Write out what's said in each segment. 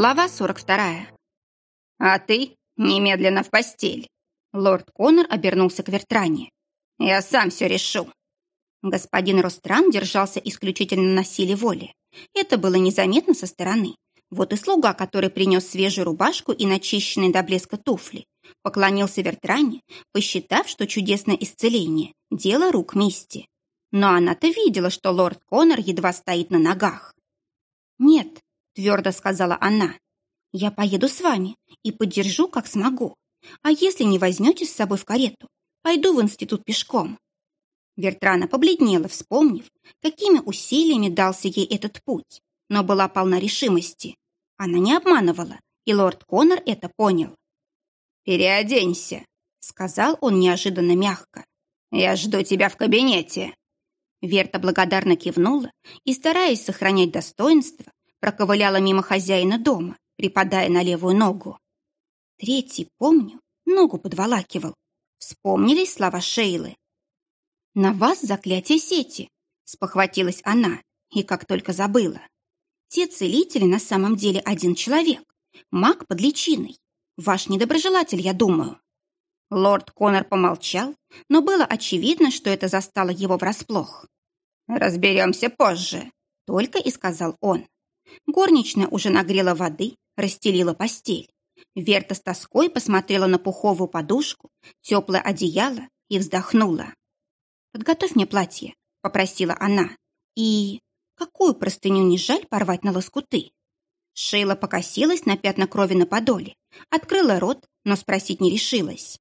Глава 42. «А ты немедленно в постель!» Лорд Коннор обернулся к Вертране. «Я сам все решу!» Господин Ростран держался исключительно на силе воли. Это было незаметно со стороны. Вот и слуга, который принес свежую рубашку и начищенные до блеска туфли, поклонился Вертране, посчитав, что чудесное исцеление – дело рук Мисти. Но она-то видела, что лорд Коннор едва стоит на ногах. «Нет», – твердо сказала она, – «я поеду с вами и поддержу, как смогу. А если не возьмете с собой в карету, пойду в институт пешком». Вертрана побледнела, вспомнив, какими усилиями дался ей этот путь, но была полна решимости. Она не обманывала, и лорд Коннор это понял. «Переоденься», — сказал он неожиданно мягко. «Я жду тебя в кабинете». Верта благодарно кивнула и, стараясь сохранять достоинство, проковыляла мимо хозяина дома, припадая на левую ногу. Третий, помню, ногу подволакивал. Вспомнились слова Шейлы. «На вас заклятие сети», — спохватилась она, и как только забыла. Те целители на самом деле один человек, маг под личиной. Ваш недоброжелатель, я думаю. Лорд Конор помолчал, но было очевидно, что это застало его врасплох. «Разберемся позже», — только и сказал он. Горничная уже нагрела воды, расстелила постель. Верта с тоской посмотрела на пуховую подушку, теплое одеяло и вздохнула. «Подготовь мне платье», — попросила она. «И какую простыню не жаль порвать на лоскуты?» Шейла покосилась на пятна крови на подоле, открыла рот, но спросить не решилась.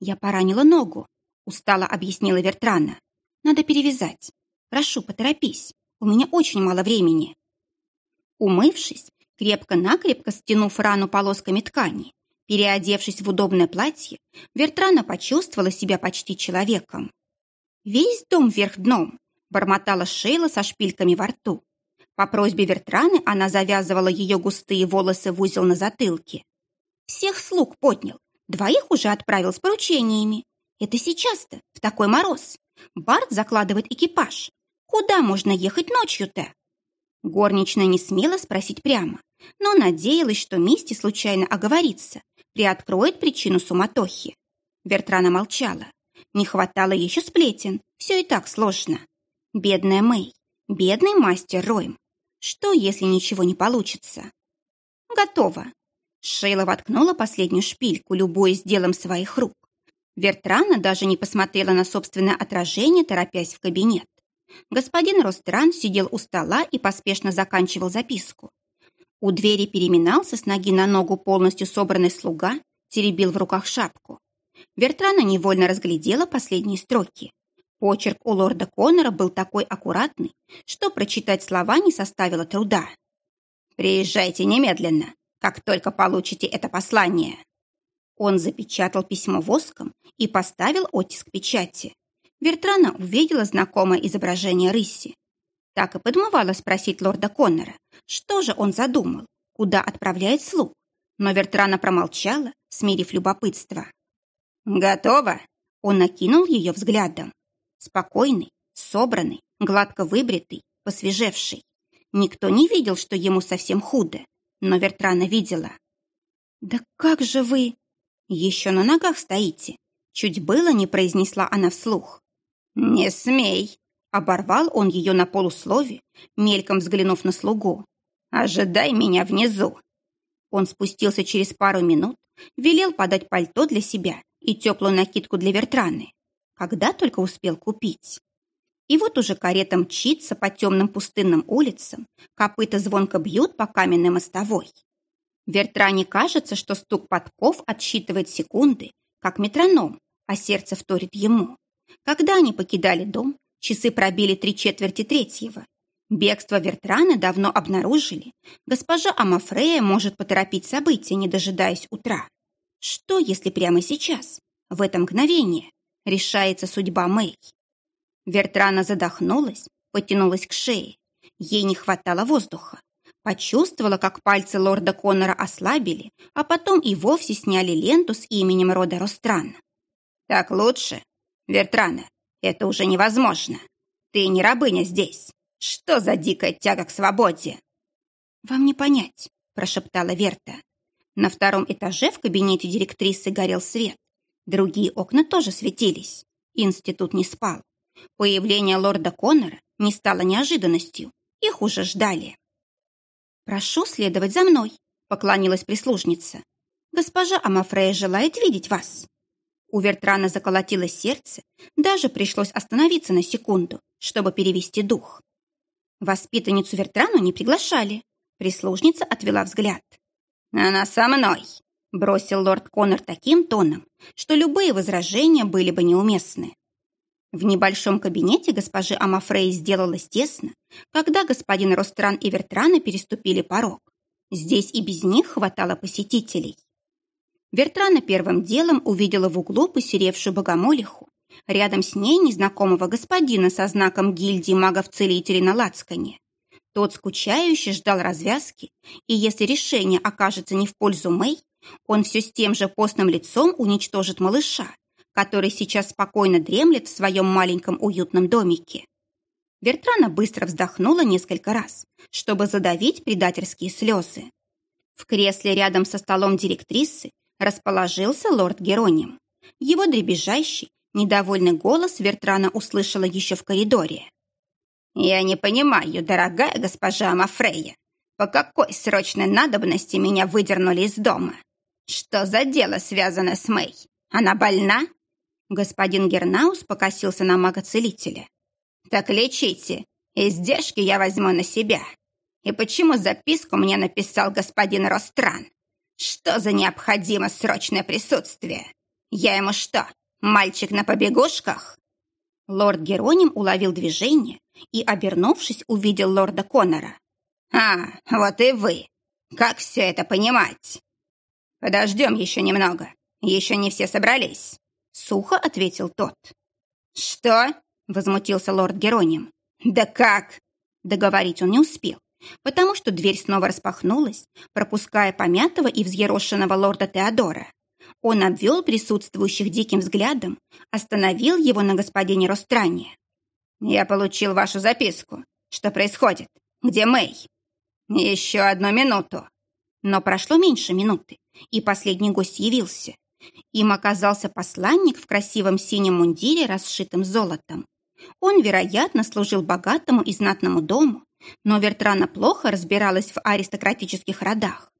«Я поранила ногу», — устало объяснила Вертрана. «Надо перевязать. Прошу, поторопись. У меня очень мало времени». Умывшись, крепко-накрепко стянув рану полосками ткани, переодевшись в удобное платье, Вертрана почувствовала себя почти человеком. «Весь дом вверх дном», — бормотала Шейла со шпильками во рту. По просьбе Вертраны она завязывала ее густые волосы в узел на затылке. Всех слуг поднял, двоих уже отправил с поручениями. Это сейчас-то, в такой мороз. Барт закладывает экипаж. Куда можно ехать ночью-то? Горничная не смела спросить прямо, но надеялась, что Мисти случайно оговорится, приоткроет причину суматохи. Вертрана молчала. Не хватало еще сплетен, все и так сложно. Бедная Мэй, бедный мастер Ройм. Что, если ничего не получится? Готово. Шейла воткнула последнюю шпильку, любуясь делом своих рук. Вертрана даже не посмотрела на собственное отражение, торопясь в кабинет. Господин Ростран сидел у стола и поспешно заканчивал записку. У двери переминался с ноги на ногу полностью собранный слуга, теребил в руках шапку. Вертрана невольно разглядела последние строки. Почерк у лорда Коннора был такой аккуратный, что прочитать слова не составило труда. «Приезжайте немедленно, как только получите это послание». Он запечатал письмо воском и поставил оттиск печати. Вертрана увидела знакомое изображение рыси. Так и подмывала спросить лорда Коннора, что же он задумал, куда отправляет слуг. Но Вертрана промолчала, смирив любопытство. «Готово?» Он накинул ее взглядом. Спокойный, собранный, гладко выбритый, посвежевший. Никто не видел, что ему совсем худо, но Вертрана видела. «Да как же вы...» «Еще на ногах стоите!» Чуть было не произнесла она вслух. «Не смей!» Оборвал он ее на полуслове, мельком взглянув на слугу. «Ожидай меня внизу!» Он спустился через пару минут, велел подать пальто для себя и теплую накидку для Вертраны. Когда только успел купить. И вот уже карета мчится по темным пустынным улицам, копыта звонко бьют по каменной мостовой. Вертране кажется, что стук подков отсчитывает секунды, как метроном, а сердце вторит ему. Когда они покидали дом, часы пробили три четверти третьего. Бегство Вертраны давно обнаружили. Госпожа Амафрея может поторопить события, не дожидаясь утра. Что, если прямо сейчас, в это мгновение, решается судьба Мэй? Вертрана задохнулась, потянулась к шее. Ей не хватало воздуха. Почувствовала, как пальцы лорда Коннора ослабили, а потом и вовсе сняли ленту с именем рода Ростран. «Так лучше? Вертрана, это уже невозможно. Ты не рабыня здесь. Что за дикая тяга к свободе?» «Вам не понять. прошептала Верта. На втором этаже в кабинете директрисы горел свет. Другие окна тоже светились. Институт не спал. Появление лорда Коннора не стало неожиданностью. Их уже ждали. «Прошу следовать за мной», — поклонилась прислужница. «Госпожа Амафрея желает видеть вас». У Вертрана заколотилось сердце, даже пришлось остановиться на секунду, чтобы перевести дух. Воспитанницу Вертрану не приглашали. Прислужница отвела взгляд. «Она со мной», — бросил лорд Коннор таким тоном, что любые возражения были бы неуместны. В небольшом кабинете госпожи Амафрей сделалось тесно, когда господин Ростран и Вертрана переступили порог. Здесь и без них хватало посетителей. Вертрана первым делом увидела в углу посеревшую богомолиху, рядом с ней незнакомого господина со знаком гильдии магов-целителей на лацкане. Тот скучающе ждал развязки, и если решение окажется не в пользу Мэй, он все с тем же постным лицом уничтожит малыша, который сейчас спокойно дремлет в своем маленьком уютном домике. Вертрана быстро вздохнула несколько раз, чтобы задавить предательские слезы. В кресле рядом со столом директрисы расположился лорд Героним. Его дребезжащий, недовольный голос Вертрана услышала еще в коридоре. «Я не понимаю, дорогая госпожа Мафрея, по какой срочной надобности меня выдернули из дома? Что за дело связано с Мэй? Она больна?» Господин Гернаус покосился на мага-целителя. «Так лечите. Издержки я возьму на себя. И почему записку мне написал господин Ростран? Что за необходимо срочное присутствие? Я ему что, мальчик на побегушках?» Лорд Героним уловил движение и, обернувшись, увидел лорда Коннора. «А, вот и вы! Как все это понимать?» «Подождем еще немного. Еще не все собрались. Сухо ответил тот. «Что?» — возмутился лорд Героним. «Да как?» Договорить он не успел, потому что дверь снова распахнулась, пропуская помятого и взъерошенного лорда Теодора. Он обвел присутствующих диким взглядом, остановил его на господине Ростране. «Я получил вашу записку. Что происходит? Где Мэй?» «Еще одну минуту». Но прошло меньше минуты, и последний гость явился. Им оказался посланник в красивом синем мундире, расшитым золотом. Он, вероятно, служил богатому и знатному дому, но Вертрана плохо разбиралась в аристократических родах.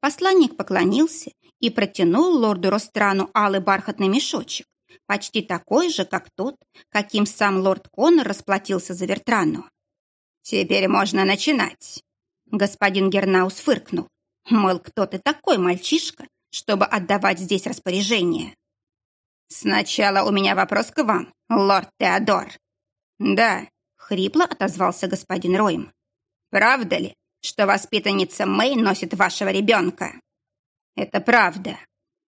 Посланник поклонился и протянул лорду Ространу алый бархатный мешочек, почти такой же, как тот, каким сам лорд Коннор расплатился за Вертрану. «Теперь можно начинать!» Господин Гернаус фыркнул. Мол, кто ты такой, мальчишка, чтобы отдавать здесь распоряжение. «Сначала у меня вопрос к вам, лорд Теодор». «Да», — хрипло отозвался господин Ройм. «Правда ли, что воспитанница Мэй носит вашего ребенка?» «Это правда».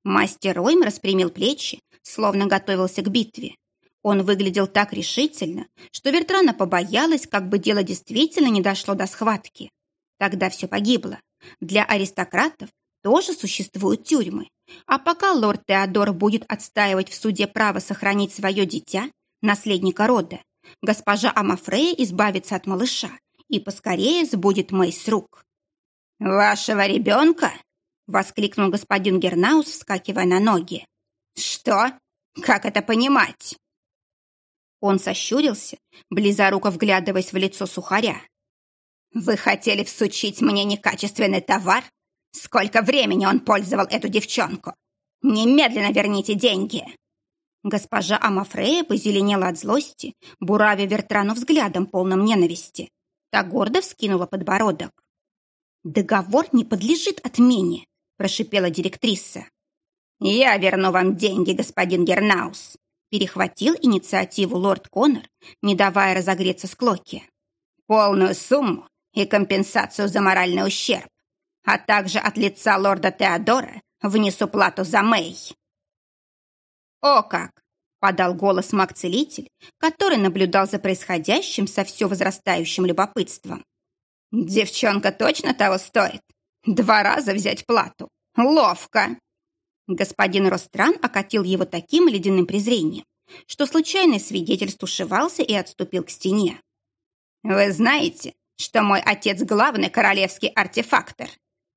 Мастер Ройм распрямил плечи, словно готовился к битве. Он выглядел так решительно, что Вертрана побоялась, как бы дело действительно не дошло до схватки. Тогда все погибло. Для аристократов тоже существуют тюрьмы. А пока лорд Теодор будет отстаивать в суде право сохранить свое дитя, наследника рода, госпожа Амафрея избавится от малыша и поскорее сбудет Мэй с рук. «Вашего ребенка?» — воскликнул господин Гернаус, вскакивая на ноги. «Что? Как это понимать?» Он сощурился, близоруко вглядываясь в лицо сухаря. «Вы хотели всучить мне некачественный товар, Сколько времени он пользовал эту девчонку? Немедленно верните деньги!» Госпожа Амафрея позеленела от злости, буравя Вертрану взглядом, полным ненависти. Та гордо вскинула подбородок. «Договор не подлежит отмене», – прошипела директриса. «Я верну вам деньги, господин Гернаус», – перехватил инициативу лорд Коннор, не давая разогреться склоки. «Полную сумму и компенсацию за моральный ущерб а также от лица лорда Теодора внесу плату за Мэй». «О как!» — подал голос маг-целитель, который наблюдал за происходящим со все возрастающим любопытством. «Девчонка точно того стоит? Два раза взять плату. Ловко!» Господин Ростран окатил его таким ледяным презрением, что случайный свидетель стушевался и отступил к стене. «Вы знаете, что мой отец главный королевский артефактор.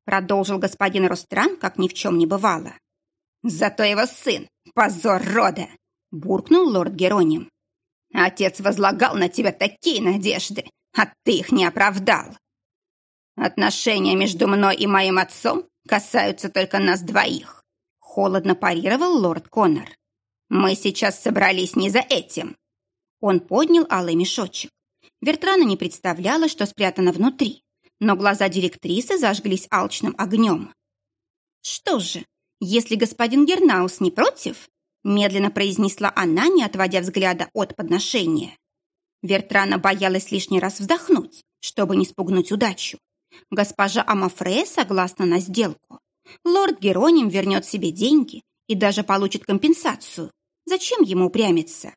продолжил господин Ростран, как ни в чем не бывало. «Зато его сын — позор рода!» — буркнул лорд Героним. «Отец возлагал на тебя такие надежды, а ты их не оправдал. Отношения между мной и моим отцом касаются только нас двоих», — холодно парировал лорд Коннор. «Мы сейчас собрались не за этим». Он поднял алый мешочек. Вертрана не представляла, что спрятано внутри, но глаза директрисы зажглись алчным огнем. «Что же, если господин Гернаус не против?» медленно произнесла она, не отводя взгляда от подношения. Вертрана боялась лишний раз вздохнуть, чтобы не спугнуть удачу. Госпожа Амафрея согласна на сделку. Лорд Героним вернет себе деньги и даже получит компенсацию. Зачем ему упрямиться?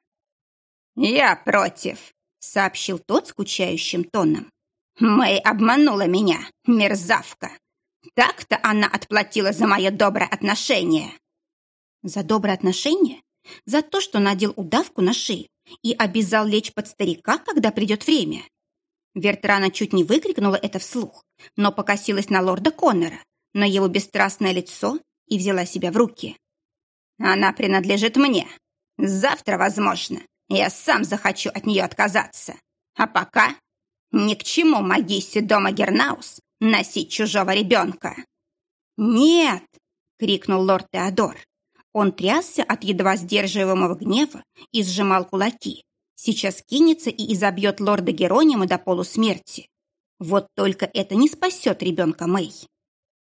«Я против», — сообщил тот скучающим тоном. Мэй обманула меня, мерзавка. Так-то она отплатила за мое доброе отношение. За доброе отношение? За то, что надел удавку на шею и обязал лечь под старика, когда придет время? Вертрана чуть не выкрикнула это вслух, но покосилась на лорда Коннора, на его бесстрастное лицо и взяла себя в руки. «Она принадлежит мне. Завтра, возможно, я сам захочу от нее отказаться. А пока ни к чему магиссе дома Гернаус носить чужого ребенка. «Нет!» — крикнул лорд Теодор. Он трясся от едва сдерживаемого гнева и сжимал кулаки. Сейчас кинется и изобьет лорда Геронима до полусмерти. Вот только это не спасет ребенка Мэй.